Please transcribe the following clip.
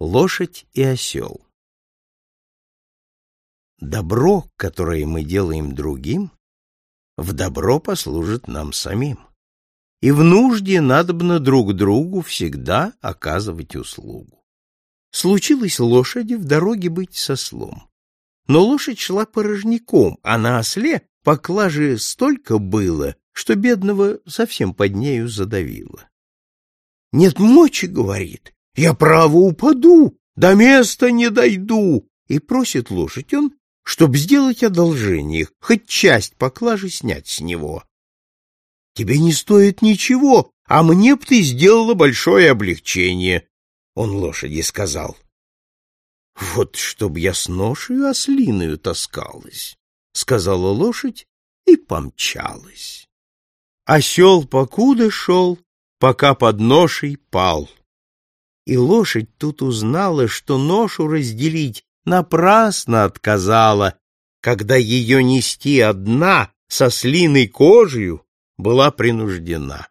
Лошадь и осел Добро, которое мы делаем другим, в добро послужит нам самим. И в нужде надобно друг другу всегда оказывать услугу. Случилось лошади в дороге быть со слом. Но лошадь шла порожняком, а на осле поклажи столько было, что бедного совсем под нею задавило. — Нет мочи, — говорит, — я право упаду, до места не дойду. И просит лошадь он, чтоб сделать одолжение, хоть часть поклажи снять с него. — Тебе не стоит ничего, а мне б ты сделала большое облегчение, — он лошади сказал. — Вот чтоб я с ношею ослиную таскалась, — сказала лошадь и помчалась. Осел покуда шел, пока под ношей пал. И лошадь тут узнала, что ношу разделить напрасно отказала, когда ее нести одна со слиной кожею была принуждена.